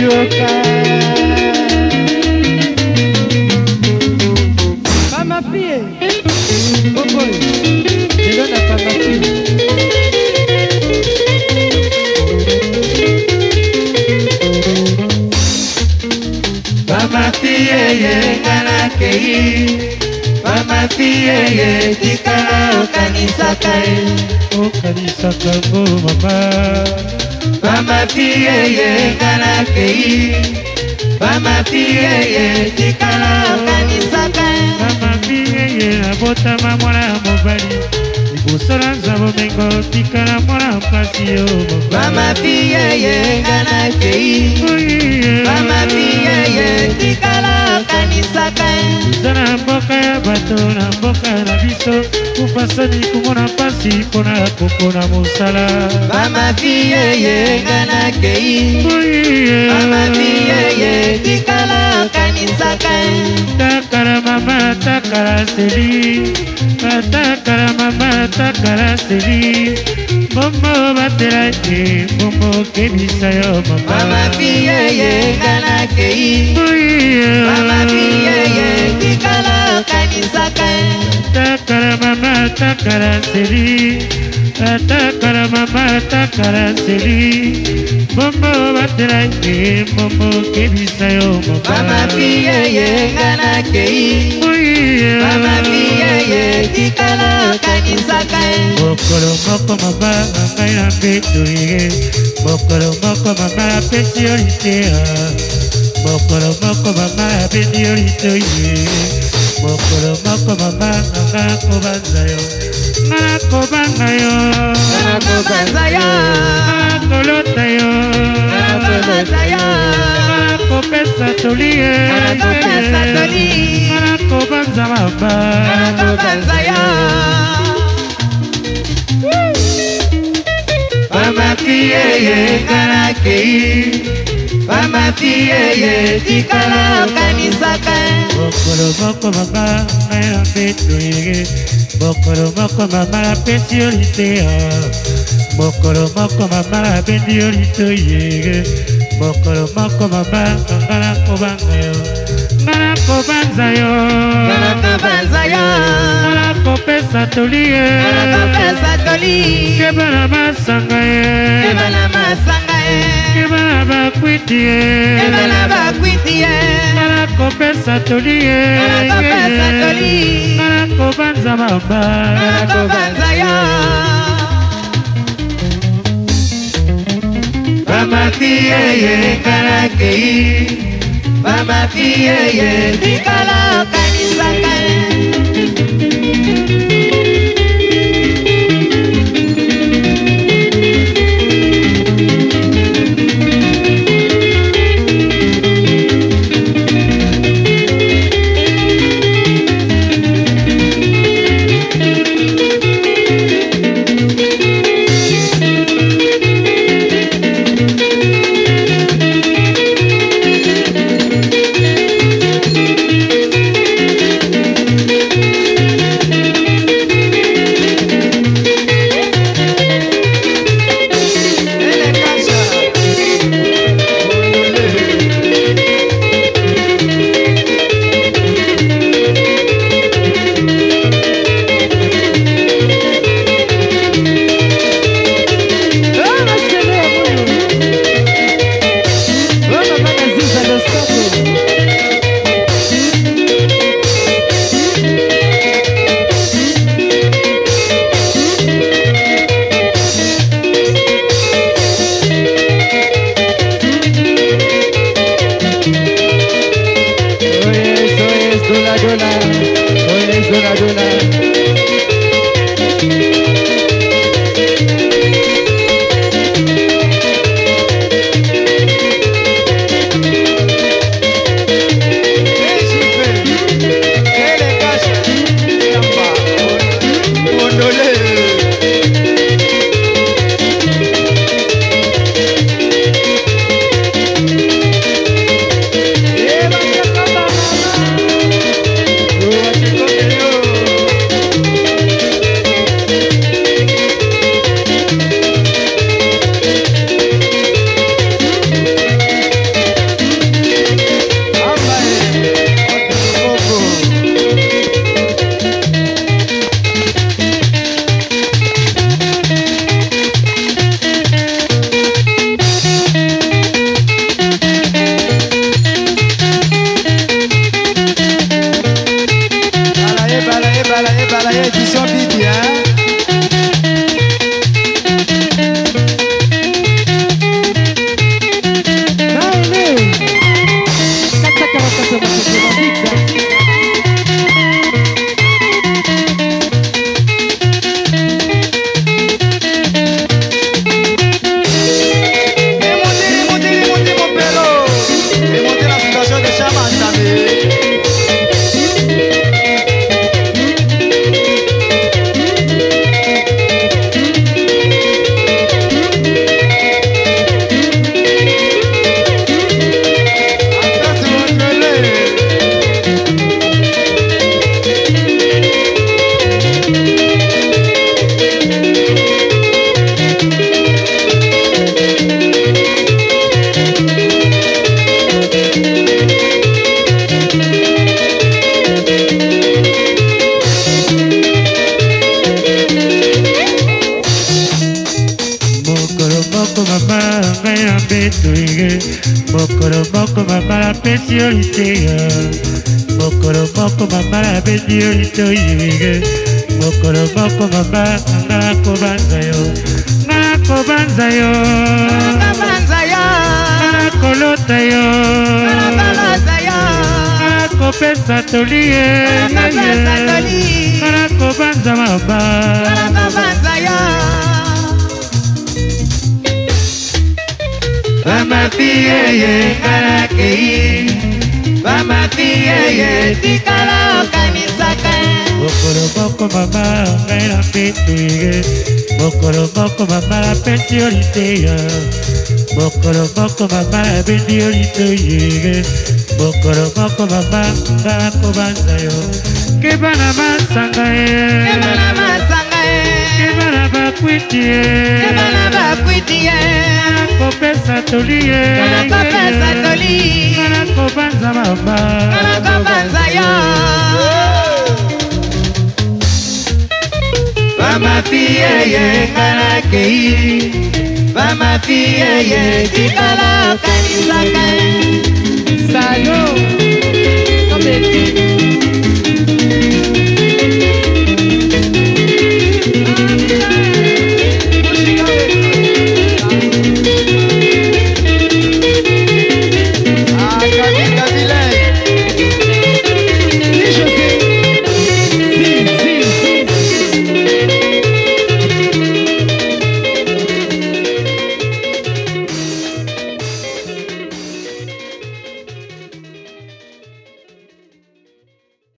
yoka mama pie boboy lelo na pamapie pamapie yenga nakei pamapie ye tikala okanisaka ye okanisaka ngo mama bamapiye ye ngana kei bamapiye ye tikala okanisaka bamapiye ye abotama mwana mobali kosala nzambo mengo tikala mwana mpasi yo bamapiye ye ngana kei bamapiye biso na mboka na biso kufa soni komona mpasi mpona kopona mosala bamafie yenga na kei bamafie ye tikala kanisaka takala mama takala seli batakala mama takala seli mbombo batela ye mbombo okebisa yo mama bamafie yenga na kei bamafie kinzaka takala mama takala seli takala mama takala seli bombo batela ye bombo kebisa yo mama pie ye nga na kei mama pie ye tikala kanisaka mokolo moko mabanga ngai na mbeto ye mokolo moko mama apesi yo litea mokolo moko mama apesi yo litoye mokolo moko mobanga nga kobanza yo nga kobanga yo nga kolota yo nga kopesa toli ye nga kobanza maba pamati yeye kalaki pamati yeye tikala kanisa bokolo moko mama ngai apeto yege bokolo moko mama apesi yo litea mokolo moko mama abendi yo lito yege mokolo moko mama ngai nakobanga yo ngai nakobanza yo ngai nakopesa toli ye ke bana masanga ye ebana bakwiti ye ebana eh, bakwiti ye ngana kopesa toli ye ngana kobanza mamba ngana kobanza yo bamati yeye nganakei bamati yeye tikala okanisaka mokolo moko mama napesi yo liteya mokolo moko mama napesi yo litoyiwege mokolo moko mama nga nakobanza yo nga nakobanza yo nga nakolota yo nakopesa toli ye nga nakobanza maba bamafie yengalaki bamafie ye tikala okanisaka mokolo moko mama ngai na mpetu ye mokolo moko mama napesi yo liteya mokolo moko mama nabendi yo litoyeye mokolo moko mama ngai nakobanza yo keba na masanga ye ebala bakwiti ye ebala bakwiti ye kana kopesa toli ye kana kopesa toli kana kobanza mama kana kobanza yo bamafie ye kana kei bamafie ye tikala kanisaka sayo